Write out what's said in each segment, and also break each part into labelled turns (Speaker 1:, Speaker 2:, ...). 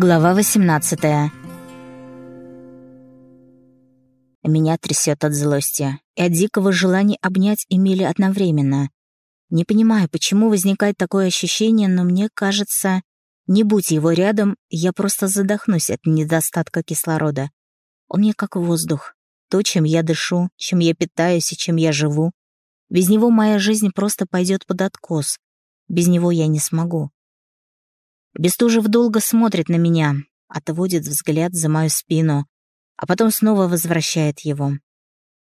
Speaker 1: Глава 18 Меня трясет от злости и от дикого желания обнять Эмили одновременно. Не понимаю, почему возникает такое ощущение, но мне кажется, не будь его рядом, я просто задохнусь от недостатка кислорода. Он мне как воздух. То, чем я дышу, чем я питаюсь и чем я живу. Без него моя жизнь просто пойдет под откос. Без него я не смогу. Бестужев долго смотрит на меня, отводит взгляд за мою спину, а потом снова возвращает его.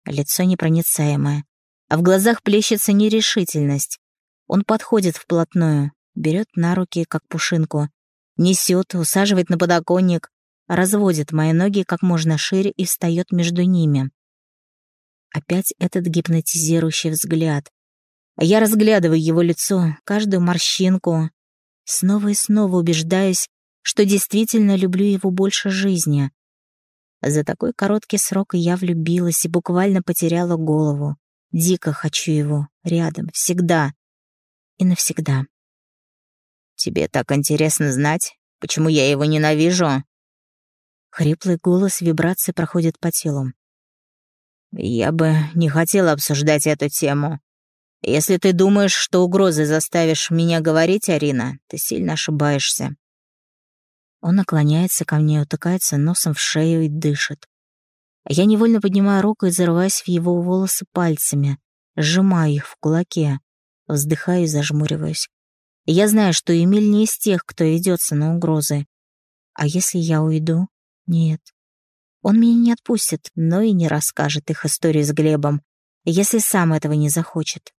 Speaker 1: Лицо непроницаемое, а в глазах плещется нерешительность. Он подходит вплотную, берет на руки, как пушинку, несет, усаживает на подоконник, разводит мои ноги как можно шире и встает между ними. Опять этот гипнотизирующий взгляд. Я разглядываю его лицо, каждую морщинку, Снова и снова убеждаюсь, что действительно люблю его больше жизни. За такой короткий срок я влюбилась и буквально потеряла голову. Дико хочу его, рядом, всегда и навсегда.
Speaker 2: «Тебе так интересно знать, почему я его ненавижу?»
Speaker 1: Хриплый голос вибрации проходит по телу.
Speaker 2: «Я бы не хотела обсуждать эту тему. Если ты думаешь, что угрозой заставишь меня говорить, Арина, ты сильно ошибаешься.
Speaker 1: Он наклоняется ко мне, утыкается носом в шею и дышит. Я невольно поднимаю руку и зарываюсь в его волосы пальцами, сжимаю их в кулаке, вздыхаю и зажмуриваюсь. я знаю, что Эмиль не из тех, кто ведется на угрозы. А если я уйду? Нет. Он меня не отпустит, но и не расскажет их историю с Глебом, если сам этого не захочет.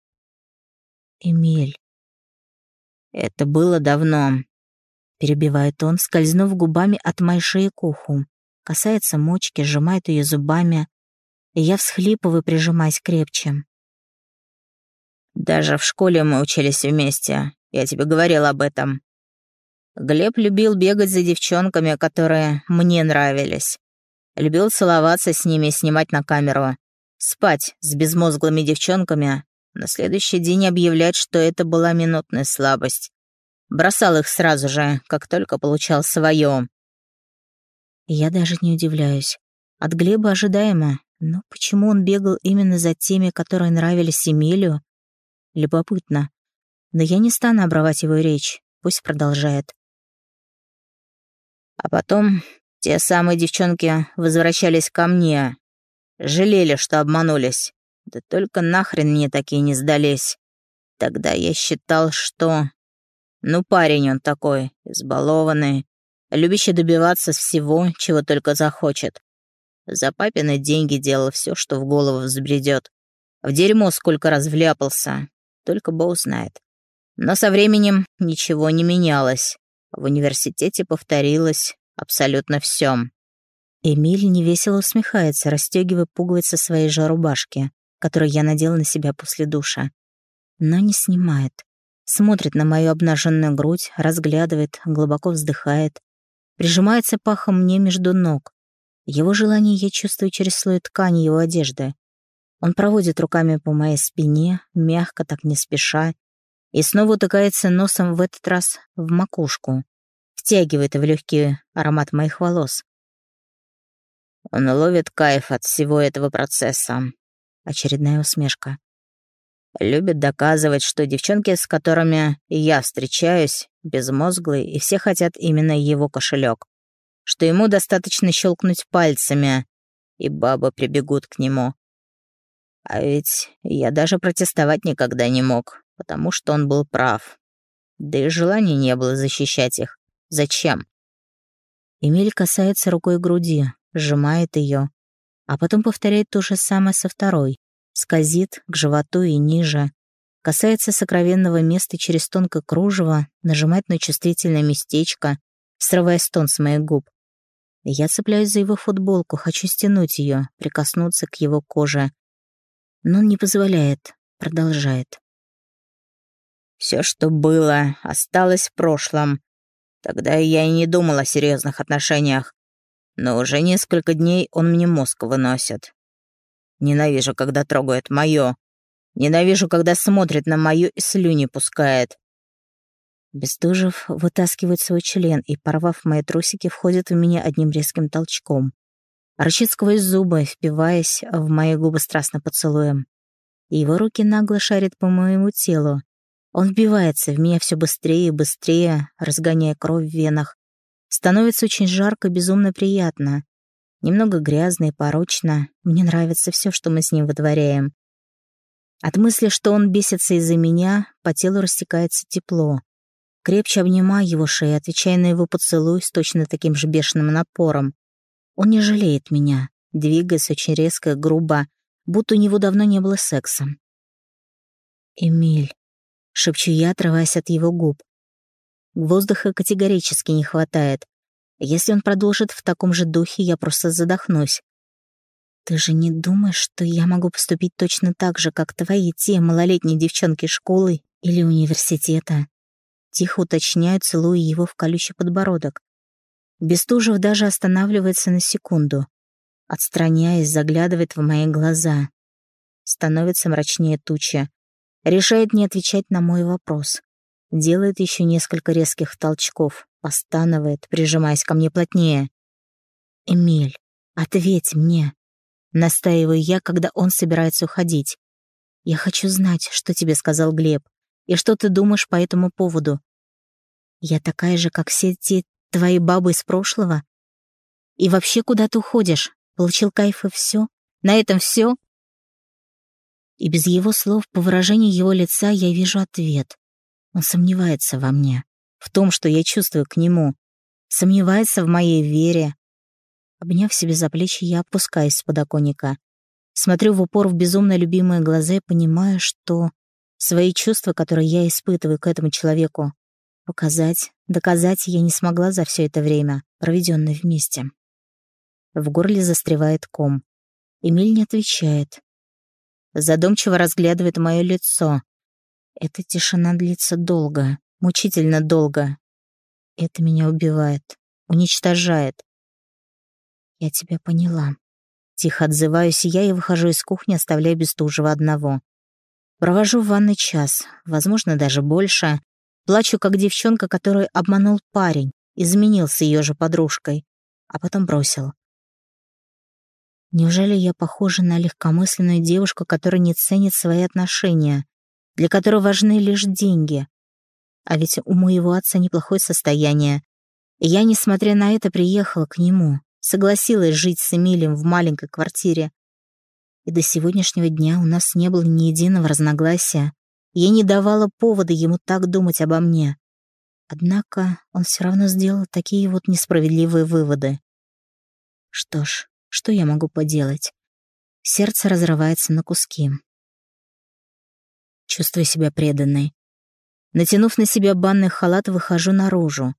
Speaker 1: Эмиль.
Speaker 2: Это было давно,
Speaker 1: перебивает он, скользнув губами от моей шеи к уху. Касается мочки, сжимает ее зубами, и я всхлипываю, прижимаясь крепче.
Speaker 2: Даже в школе мы учились вместе. Я тебе говорил об этом. Глеб любил бегать за девчонками, которые мне нравились. Любил целоваться с ними и снимать на камеру. Спать с безмозглыми девчонками, на следующий день объявлять, что это была минутная слабость. Бросал их сразу же, как только получал свое.
Speaker 1: Я даже не удивляюсь. От Глеба ожидаемо. Но почему он бегал именно за теми, которые нравились Эмилию? Любопытно. Но я не стану обрывать его речь. Пусть продолжает.
Speaker 2: А потом те самые девчонки возвращались ко мне. Жалели, что обманулись. Да только нахрен мне такие не сдались. Тогда я считал, что... Ну, парень он такой, избалованный, любящий добиваться всего, чего только захочет. За папины деньги делал все, что в голову взбредет. В дерьмо сколько раз вляпался, только Бог знает. Но со временем ничего не менялось. В университете повторилось абсолютно все.
Speaker 1: Эмиль невесело усмехается, расстегивая пуговицы своей же рубашки который я надела на себя после душа. Но не снимает. Смотрит на мою обнаженную грудь, разглядывает, глубоко вздыхает. Прижимается пахом мне между ног. Его желание я чувствую через слой ткани его одежды. Он проводит руками по моей спине, мягко, так не спеша, и снова утыкается носом в этот раз в макушку, втягивает в легкий аромат моих волос.
Speaker 2: Он ловит кайф от всего этого процесса,
Speaker 1: Очередная усмешка.
Speaker 2: Любит доказывать, что девчонки, с которыми я встречаюсь, безмозглые, и все хотят именно его кошелек. Что ему достаточно щелкнуть пальцами, и бабы прибегут к нему. А ведь я даже протестовать никогда не мог, потому что он был прав. Да и желания не было защищать их. Зачем?
Speaker 1: Эмиль касается рукой груди, сжимает ее, а потом повторяет то же самое со второй, скользит к животу и ниже, касается сокровенного места через тонкое кружево, нажимает на чувствительное местечко, срывая стон с моих губ. Я цепляюсь за его футболку, хочу стянуть ее, прикоснуться к его коже. Но он не позволяет, продолжает.
Speaker 2: Все, что было, осталось в прошлом. Тогда я и не думал о серьезных отношениях но уже несколько дней он мне мозг выносит. Ненавижу, когда трогает моё. Ненавижу, когда смотрит на моё и слюни пускает.
Speaker 1: Бестужев вытаскивает свой член и, порвав мои трусики, входит в меня одним резким толчком. Рычит сквозь зубы, впиваясь в мои губы страстно поцелуем. Его руки нагло шарят по моему телу. Он вбивается в меня все быстрее и быстрее, разгоняя кровь в венах. Становится очень жарко, безумно приятно. Немного грязно и порочно. Мне нравится все, что мы с ним вытворяем. От мысли, что он бесится из-за меня, по телу растекается тепло. Крепче обнимаю его шею, отвечая на его поцелуй с точно таким же бешеным напором. Он не жалеет меня, двигаясь очень резко и грубо, будто у него давно не было секса. «Эмиль», — шепчу я, отрываясь от его губ. Воздуха категорически не хватает. Если он продолжит в таком же духе, я просто задохнусь. «Ты же не думаешь, что я могу поступить точно так же, как твои те малолетние девчонки школы или университета?» Тихо уточняю, целуя его в колючий подбородок. Бестужев даже останавливается на секунду. Отстраняясь, заглядывает в мои глаза. Становится мрачнее туча. Решает не отвечать на мой вопрос. Делает еще несколько резких толчков. Постанывает, прижимаясь ко мне плотнее. «Эмиль, ответь мне!» Настаиваю я, когда он собирается уходить. «Я хочу знать, что тебе сказал Глеб. И что ты думаешь по этому поводу? Я такая же, как все те твои бабы из прошлого? И вообще куда ты уходишь? Получил кайф и все? На этом все? И без его слов, по выражению его лица, я вижу ответ. Он сомневается во мне, в том, что я чувствую к нему. Сомневается в моей вере. Обняв себе за плечи, я опускаюсь с подоконника. Смотрю в упор в безумно любимые глаза и понимаю, что Свои чувства, которые я испытываю к этому человеку, показать, доказать я не смогла за все это время, проведенное вместе. В горле застревает ком. Эмиль не отвечает. Задумчиво разглядывает мое лицо. Эта тишина длится долго, мучительно долго. Это меня убивает, уничтожает. Я тебя поняла. Тихо отзываюсь я и выхожу из кухни, оставляя Бестужева одного. Провожу в ванной час, возможно, даже больше. Плачу, как девчонка, которую обманул парень, изменил с ее же подружкой, а потом бросил. Неужели я похожа на легкомысленную девушку, которая не ценит свои отношения, для которой важны лишь деньги? А ведь у моего отца неплохое состояние. Я, несмотря на это, приехала к нему, согласилась жить с Эмилием в маленькой квартире, и до сегодняшнего дня у нас не было ни единого разногласия. Я не давала повода ему так думать обо мне. Однако он все равно сделал такие вот несправедливые выводы. Что ж, что я могу поделать? Сердце разрывается на куски. Чувствую себя преданной. Натянув на себя банный халат, выхожу наружу.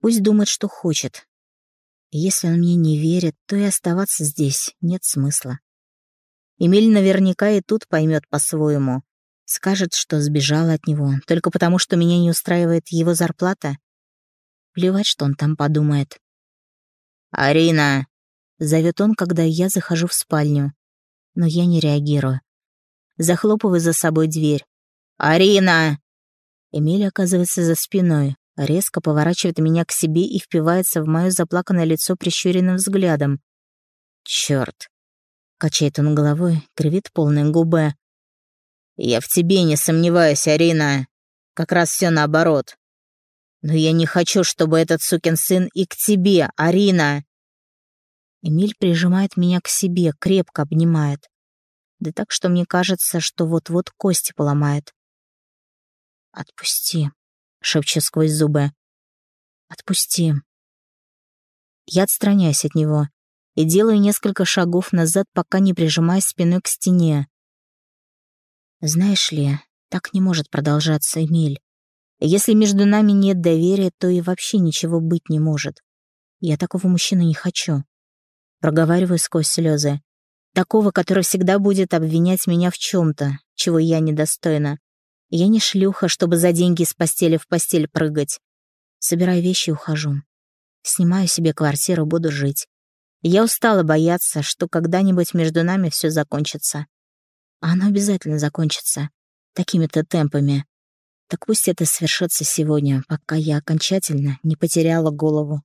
Speaker 1: Пусть думает, что хочет. если он мне не верит, то и оставаться здесь нет смысла. Эмиль наверняка и тут поймет по-своему. Скажет, что сбежала от него, только потому, что меня не устраивает его зарплата. Плевать, что он там подумает. «Арина!» — зовет он, когда я захожу в спальню. Но я не реагирую. Захлопываю за собой дверь. «Арина!» Эмиль оказывается за спиной, резко поворачивает меня к себе и впивается в мое заплаканное лицо прищуренным взглядом. Черт! Качает он головой, кривит полные губы. «Я в тебе не сомневаюсь, Арина. Как раз все наоборот. Но я не хочу, чтобы этот сукин сын и к тебе, Арина!» Эмиль прижимает меня к себе, крепко обнимает. Да так, что мне кажется, что вот-вот кости поломает. «Отпусти», — шепчу сквозь зубы. «Отпусти». Я отстраняюсь от него, и делаю несколько шагов назад, пока не прижимаюсь спиной к стене. Знаешь ли, так не может продолжаться, Эмиль. Если между нами нет доверия, то и вообще ничего быть не может. Я такого мужчину не хочу. Проговариваю сквозь слезы. Такого, который всегда будет обвинять меня в чем-то, чего я недостойна. Я не шлюха, чтобы за деньги с постели в постель прыгать. Собираю вещи и ухожу. Снимаю себе квартиру, буду жить. Я устала бояться, что когда-нибудь между нами все закончится. А оно обязательно закончится. Такими-то темпами. Так пусть это свершится сегодня, пока я окончательно не потеряла голову.